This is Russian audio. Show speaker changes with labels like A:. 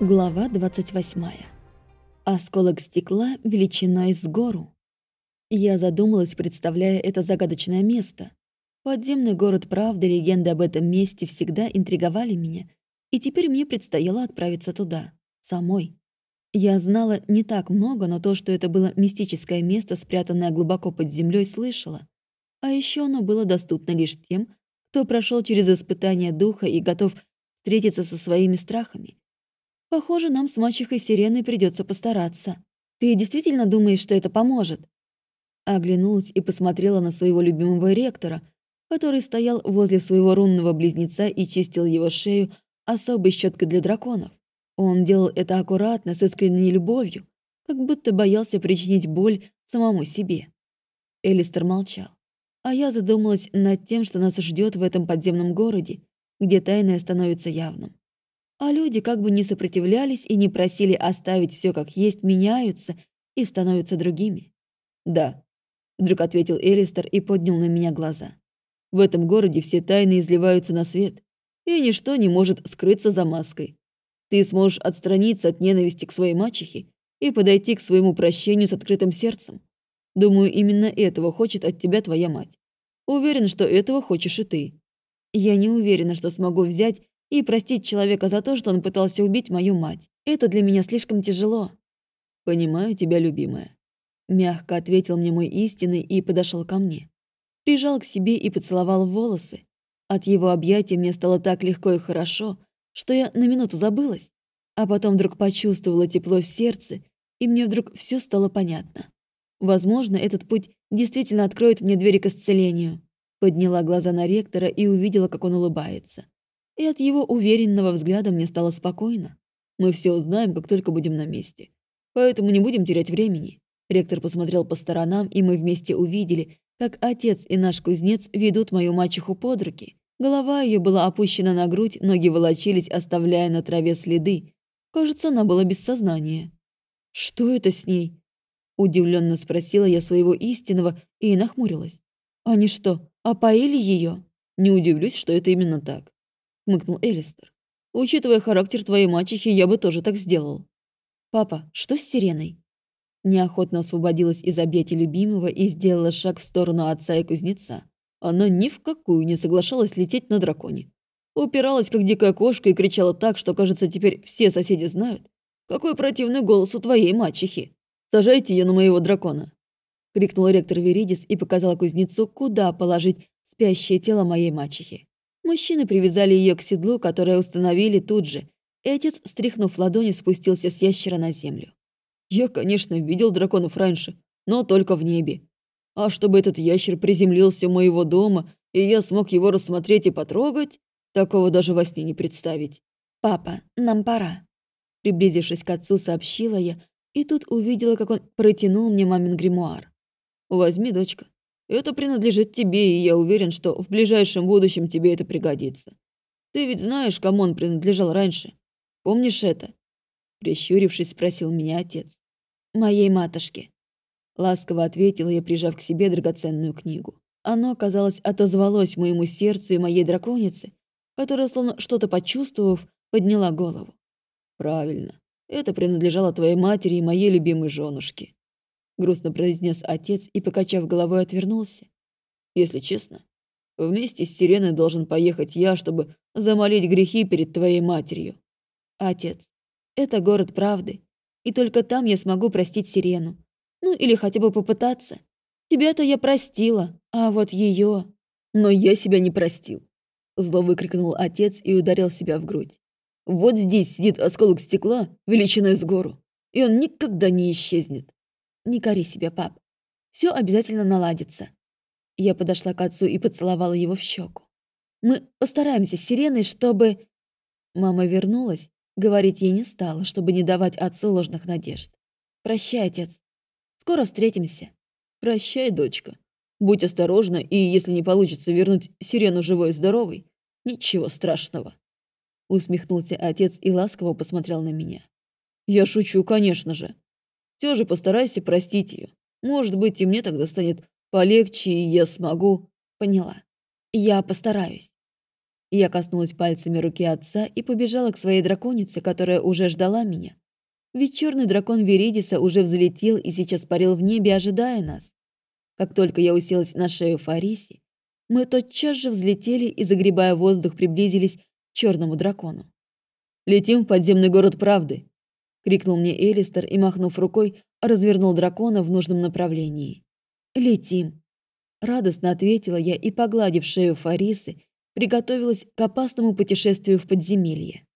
A: Глава 28. Осколок стекла величиной с гору. Я задумалась, представляя это загадочное место. Подземный город правды, легенды об этом месте всегда интриговали меня, и теперь мне предстояло отправиться туда, самой. Я знала не так много, но то, что это было мистическое место, спрятанное глубоко под землей, слышала. А еще оно было доступно лишь тем, кто прошел через испытание духа и готов встретиться со своими страхами. Похоже, нам с мачехой Сиреной придется постараться. Ты действительно думаешь, что это поможет?» Оглянулась и посмотрела на своего любимого ректора, который стоял возле своего рунного близнеца и чистил его шею особой щеткой для драконов. Он делал это аккуратно, с искренней любовью, как будто боялся причинить боль самому себе. Элистер молчал, а я задумалась над тем, что нас ждет в этом подземном городе, где тайное становится явным. А люди, как бы ни сопротивлялись и не просили оставить все как есть, меняются и становятся другими. «Да», — вдруг ответил Элистер и поднял на меня глаза. «В этом городе все тайны изливаются на свет, и ничто не может скрыться за маской. Ты сможешь отстраниться от ненависти к своей мачехе и подойти к своему прощению с открытым сердцем. Думаю, именно этого хочет от тебя твоя мать. Уверен, что этого хочешь и ты. Я не уверена, что смогу взять и простить человека за то, что он пытался убить мою мать. Это для меня слишком тяжело. Понимаю тебя, любимая. Мягко ответил мне мой истинный и подошел ко мне. Прижал к себе и поцеловал волосы. От его объятий мне стало так легко и хорошо, что я на минуту забылась, а потом вдруг почувствовала тепло в сердце, и мне вдруг все стало понятно. Возможно, этот путь действительно откроет мне двери к исцелению. Подняла глаза на ректора и увидела, как он улыбается и от его уверенного взгляда мне стало спокойно. Мы все узнаем, как только будем на месте. Поэтому не будем терять времени. Ректор посмотрел по сторонам, и мы вместе увидели, как отец и наш кузнец ведут мою мачеху под руки. Голова ее была опущена на грудь, ноги волочились, оставляя на траве следы. Кажется, она была без сознания. «Что это с ней?» Удивленно спросила я своего истинного и нахмурилась. «Они что, опоили ее?» Не удивлюсь, что это именно так хмыкнул Элистер. «Учитывая характер твоей мачехи, я бы тоже так сделал». «Папа, что с сиреной?» Неохотно освободилась из объятий любимого и сделала шаг в сторону отца и кузнеца. Она ни в какую не соглашалась лететь на драконе. Упиралась, как дикая кошка, и кричала так, что, кажется, теперь все соседи знают. «Какой противный голос у твоей мачехи! Сажайте ее на моего дракона!» Крикнул ректор Веридис и показал кузнецу, куда положить спящее тело моей мачехи. Мужчины привязали ее к седлу, которое установили тут же, и отец, стряхнув ладони, спустился с ящера на землю. Я, конечно, видел драконов раньше, но только в небе. А чтобы этот ящер приземлился у моего дома, и я смог его рассмотреть и потрогать, такого даже во сне не представить. «Папа, нам пора», — приблизившись к отцу, сообщила я, и тут увидела, как он протянул мне мамин гримуар. «Возьми, дочка, это принадлежит тебе, и я уверен, что в ближайшем будущем тебе это пригодится. Ты ведь знаешь, кому он принадлежал раньше. Помнишь это?» Прищурившись, спросил меня отец. «Моей матушке». Ласково ответила я, прижав к себе драгоценную книгу. Оно, казалось, отозвалось моему сердцу и моей драконице, которая, словно что-то почувствовав, подняла голову. «Правильно. Это принадлежало твоей матери и моей любимой женушке грустно произнес отец и, покачав головой, отвернулся. Если честно, вместе с Сиреной должен поехать я, чтобы замолить грехи перед твоей матерью. Отец, это город правды, и только там я смогу простить Сирену. Ну или хотя бы попытаться. Тебя-то я простила, а вот ее... Но я себя не простил. Зло выкрикнул отец и ударил себя в грудь. Вот здесь сидит осколок стекла величиной с гору, и он никогда не исчезнет. Не кори себя, пап. Все обязательно наладится. Я подошла к отцу и поцеловала его в щеку. Мы постараемся с Сиреной, чтобы... Мама вернулась, говорить ей не стала, чтобы не давать отцу ложных надежд. Прощай, отец. Скоро встретимся. Прощай, дочка. Будь осторожна, и если не получится вернуть Сирену живой и здоровой, ничего страшного. Усмехнулся отец и ласково посмотрел на меня. Я шучу, конечно же. Все же постарайся простить ее. Может быть, и мне тогда станет полегче, и я смогу. Поняла. Я постараюсь. Я коснулась пальцами руки отца и побежала к своей драконице, которая уже ждала меня. Ведь черный дракон Веридиса уже взлетел и сейчас парил в небе, ожидая нас. Как только я уселась на шею Фариси, мы тотчас же взлетели и, загребая воздух, приблизились к черному дракону. «Летим в подземный город правды!» — крикнул мне Элистер и, махнув рукой, развернул дракона в нужном направлении. «Летим!» Радостно ответила я и, погладив шею Фарисы, приготовилась к опасному путешествию в подземелье.